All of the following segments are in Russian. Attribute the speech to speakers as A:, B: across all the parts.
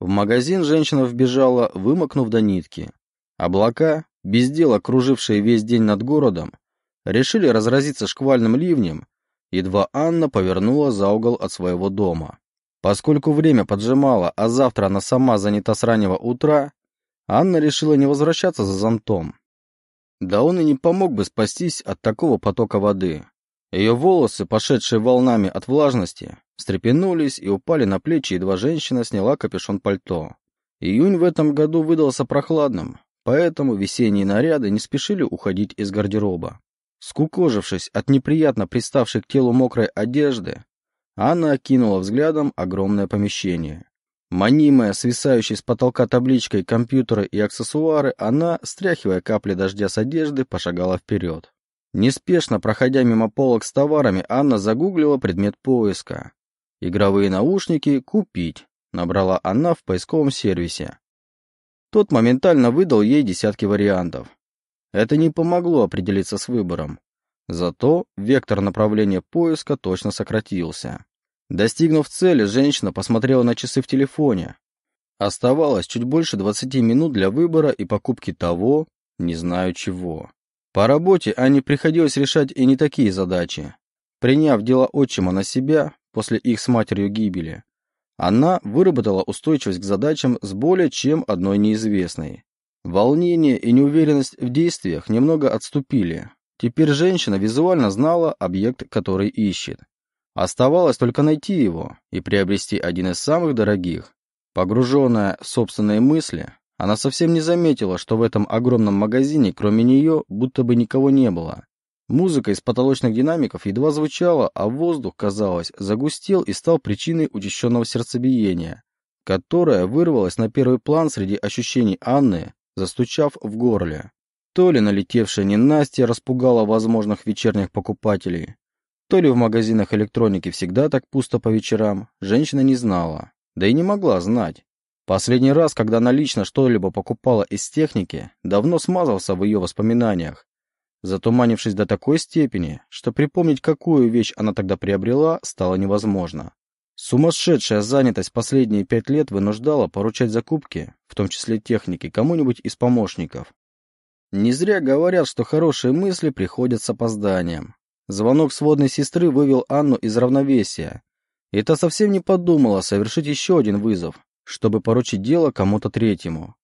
A: В магазин женщина вбежала, вымокнув до нитки. Облака, без дела кружившие весь день над городом, решили разразиться шквальным ливнем, едва Анна повернула за угол от своего дома. Поскольку время поджимало, а завтра она сама занята с раннего утра, Анна решила не возвращаться за зонтом. Да он и не помог бы спастись от такого потока воды. Ее волосы, пошедшие волнами от влажности, встрепенулись и упали на плечи, едва женщина сняла капюшон пальто. Июнь в этом году выдался прохладным, поэтому весенние наряды не спешили уходить из гардероба. Скукожившись от неприятно приставшей к телу мокрой одежды, Анна окинула взглядом огромное помещение. Манимая, свисающей с потолка табличкой компьютеры и аксессуары, она, стряхивая капли дождя с одежды, пошагала вперед. Неспешно проходя мимо полок с товарами, Анна загуглила предмет поиска. «Игровые наушники купить», — набрала она в поисковом сервисе. Тот моментально выдал ей десятки вариантов. Это не помогло определиться с выбором. Зато вектор направления поиска точно сократился. Достигнув цели, женщина посмотрела на часы в телефоне. Оставалось чуть больше 20 минут для выбора и покупки того, не знаю чего. По работе Ане приходилось решать и не такие задачи. Приняв дело отчима на себя после их с матерью гибели, она выработала устойчивость к задачам с более чем одной неизвестной. Волнение и неуверенность в действиях немного отступили. Теперь женщина визуально знала объект, который ищет. Оставалось только найти его и приобрести один из самых дорогих. Погруженная в собственные мысли, она совсем не заметила, что в этом огромном магазине, кроме нее, будто бы никого не было. Музыка из потолочных динамиков едва звучала, а воздух, казалось, загустел и стал причиной учащенного сердцебиения, которое вырвалось на первый план среди ощущений Анны, застучав в горле. То ли налетевшая ненастье распугала возможных вечерних покупателей, то ли в магазинах электроники всегда так пусто по вечерам, женщина не знала. Да и не могла знать. Последний раз, когда она лично что-либо покупала из техники, давно смазался в ее воспоминаниях, затуманившись до такой степени, что припомнить, какую вещь она тогда приобрела, стало невозможно. Сумасшедшая занятость последние пять лет вынуждала поручать закупки, в том числе техники, кому-нибудь из помощников. Не зря говорят, что хорошие мысли приходят с опозданием. Звонок сводной сестры вывел Анну из равновесия. И та совсем не подумала совершить еще один вызов, чтобы поручить дело кому-то третьему.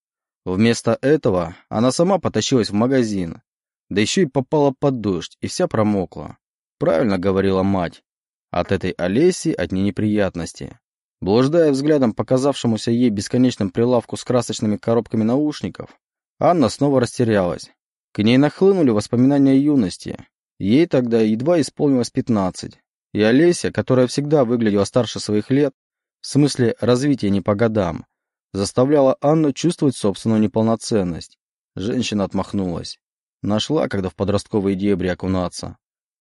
A: Вместо этого она сама потащилась в магазин, да еще и попала под дождь, и вся промокла. Правильно говорила мать. От этой Олеси одни неприятности. Блуждая взглядом показавшемуся ей бесконечным прилавку с красочными коробками наушников, Анна снова растерялась. К ней нахлынули воспоминания юности, Ей тогда едва исполнилось 15, и Олеся, которая всегда выглядела старше своих лет, в смысле развития не по годам, заставляла Анну чувствовать собственную неполноценность. Женщина отмахнулась. Нашла, когда в подростковые дебри окунаться.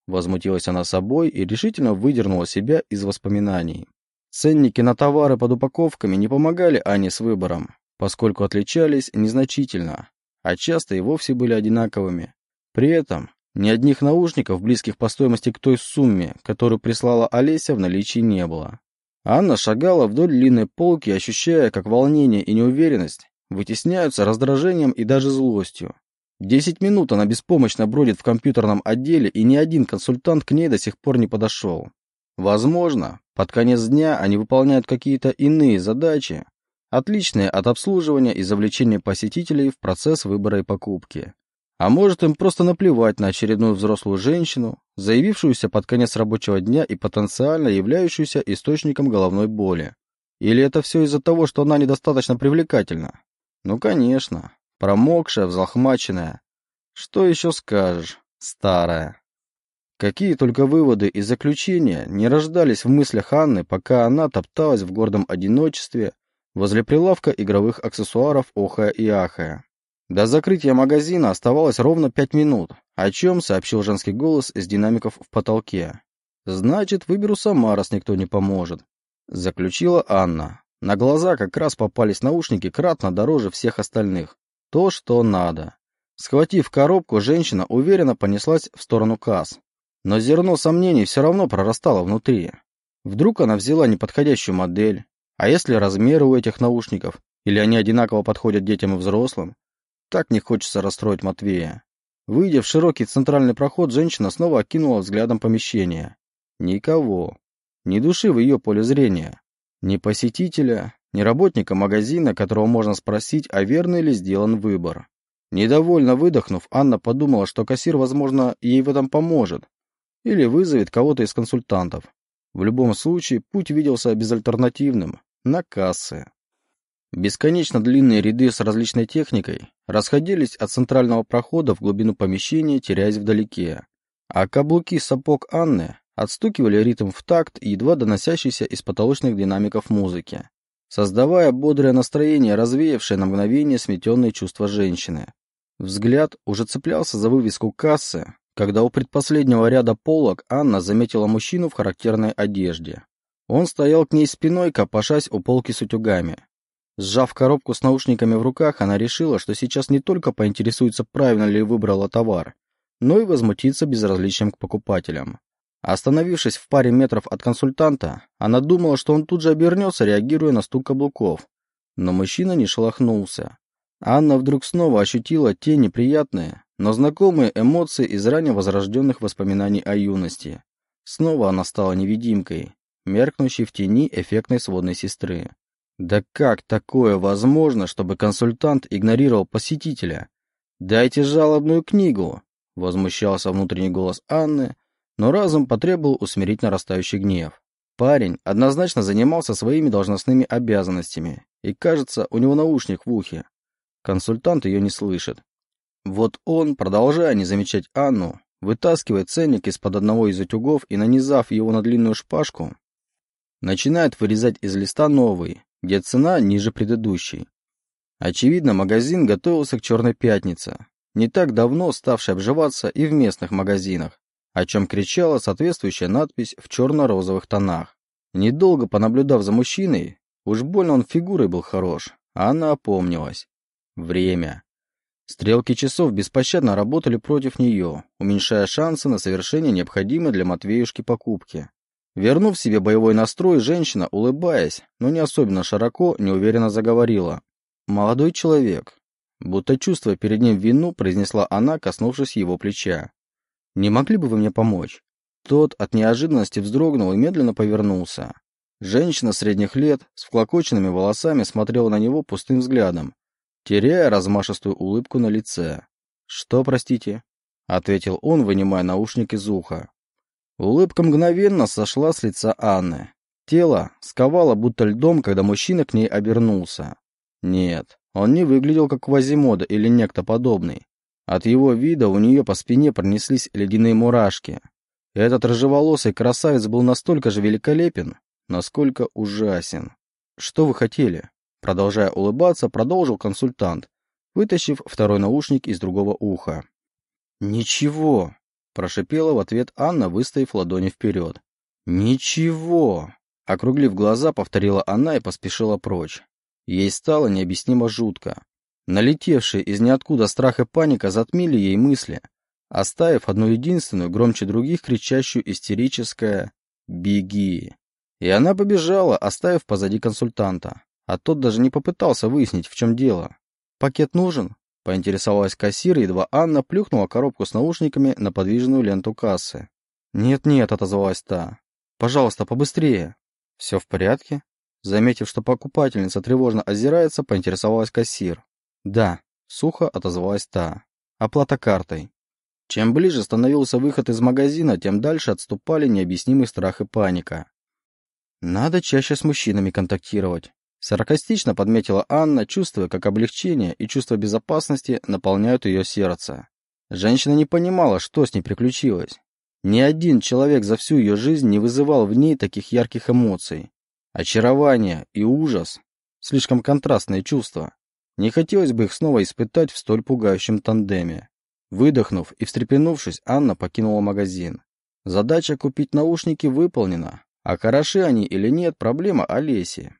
A: Возмутилась она собой и решительно выдернула себя из воспоминаний. Ценники на товары под упаковками не помогали Ане с выбором, поскольку отличались незначительно, а часто и вовсе были одинаковыми. При этом ни одних наушников, близких по стоимости к той сумме, которую прислала Олеся, в наличии не было. Анна шагала вдоль длинной полки, ощущая, как волнение и неуверенность вытесняются раздражением и даже злостью. Десять минут она беспомощно бродит в компьютерном отделе, и ни один консультант к ней до сих пор не подошел. Возможно, под конец дня они выполняют какие-то иные задачи, отличные от обслуживания и завлечения посетителей в процесс выбора и покупки. А может им просто наплевать на очередную взрослую женщину, заявившуюся под конец рабочего дня и потенциально являющуюся источником головной боли. Или это все из-за того, что она недостаточно привлекательна? Ну, конечно. Промокшая, взлохмаченная. Что еще скажешь, старая? Какие только выводы и заключения не рождались в мыслях Анны, пока она топталась в гордом одиночестве возле прилавка игровых аксессуаров охая и ахая. До закрытия магазина оставалось ровно пять минут, о чем сообщил женский голос из динамиков в потолке. «Значит, выберу сама, раз никто не поможет», — заключила Анна. На глаза как раз попались наушники кратно дороже всех остальных. То, что надо. Схватив коробку, женщина уверенно понеслась в сторону касс. Но зерно сомнений все равно прорастало внутри. Вдруг она взяла неподходящую модель, А если размеры у этих наушников, или они одинаково подходят детям и взрослым? Так не хочется расстроить Матвея. Выйдя в широкий центральный проход, женщина снова окинула взглядом помещение. Никого. Ни души в ее поле зрения. Ни посетителя, ни работника магазина, которого можно спросить, а верно ли сделан выбор. Недовольно выдохнув, Анна подумала, что кассир, возможно, ей в этом поможет. Или вызовет кого-то из консультантов. В любом случае, путь виделся безальтернативным. На кассы. Бесконечно длинные ряды с различной техникой расходились от центрального прохода в глубину помещения, теряясь вдалеке. А каблуки сапог Анны отстукивали ритм в такт, едва доносящийся из потолочных динамиков музыки, создавая бодрое настроение, развеявшее на мгновение сметенные чувства женщины. Взгляд уже цеплялся за вывеску кассы, когда у предпоследнего ряда полок Анна заметила мужчину в характерной одежде. Он стоял к ней спиной, копошась у полки с утюгами. Сжав коробку с наушниками в руках, она решила, что сейчас не только поинтересуется, правильно ли выбрала товар, но и возмутится безразличием к покупателям. Остановившись в паре метров от консультанта, она думала, что он тут же обернется, реагируя на стук каблуков. Но мужчина не шелохнулся. Анна вдруг снова ощутила те неприятные, но знакомые эмоции из ранее возрожденных воспоминаний о юности. Снова она стала невидимкой, меркнущей в тени эффектной сводной сестры. Да как такое возможно, чтобы консультант игнорировал посетителя? Дайте жалобную книгу, возмущался внутренний голос Анны, но разум потребовал усмирить нарастающий гнев. Парень однозначно занимался своими должностными обязанностями, и, кажется, у него наушник в ухе. Консультант ее не слышит. Вот он, продолжая не замечать Анну, вытаскивает ценник из-под одного из утюгов и, нанизав его на длинную шпажку, начинает вырезать из листа новый, где цена ниже предыдущей. Очевидно, магазин готовился к «Черной пятнице», не так давно ставшей обживаться и в местных магазинах, о чем кричала соответствующая надпись в черно-розовых тонах. Недолго понаблюдав за мужчиной, уж больно он фигурой был хорош, а она опомнилась. Время. Стрелки часов беспощадно работали против нее, уменьшая шансы на совершение необходимой для Матвеюшки покупки. Вернув себе боевой настрой, женщина, улыбаясь, но не особенно широко, неуверенно заговорила. «Молодой человек», будто чувствуя перед ним вину, произнесла она, коснувшись его плеча. «Не могли бы вы мне помочь?» Тот от неожиданности вздрогнул и медленно повернулся. Женщина средних лет с вклокоченными волосами смотрела на него пустым взглядом, теряя размашистую улыбку на лице. «Что, простите?» — ответил он, вынимая наушник из уха. Улыбка мгновенно сошла с лица Анны. Тело сковало будто льдом, когда мужчина к ней обернулся. Нет, он не выглядел как Квазимода или некто подобный. От его вида у нее по спине пронеслись ледяные мурашки. Этот рыжеволосый красавец был настолько же великолепен, насколько ужасен. «Что вы хотели?» Продолжая улыбаться, продолжил консультант, вытащив второй наушник из другого уха. «Ничего!» – прошипела в ответ Анна, выставив ладони вперед. «Ничего!» – округлив глаза, повторила она и поспешила прочь. Ей стало необъяснимо жутко. Налетевшие из ниоткуда страх и паника затмили ей мысли, оставив одну единственную, громче других, кричащую истерическое «Беги!». И она побежала, оставив позади консультанта а тот даже не попытался выяснить, в чем дело. «Пакет нужен?» – поинтересовалась кассир, едва Анна плюхнула коробку с наушниками на подвижную ленту кассы. «Нет-нет», – отозвалась та. «Пожалуйста, побыстрее». «Все в порядке?» Заметив, что покупательница тревожно озирается, поинтересовалась кассир. «Да», — сухо отозвалась та. «Оплата картой». Чем ближе становился выход из магазина, тем дальше отступали необъяснимый страх и паника. «Надо чаще с мужчинами контактировать», Саркастично подметила Анна, чувствуя, как облегчение и чувство безопасности наполняют ее сердце. Женщина не понимала, что с ней приключилось. Ни один человек за всю ее жизнь не вызывал в ней таких ярких эмоций. Очарование и ужас – слишком контрастные чувства. Не хотелось бы их снова испытать в столь пугающем тандеме. Выдохнув и встрепенувшись, Анна покинула магазин. Задача купить наушники выполнена, а хороши они или нет – проблема Олеси.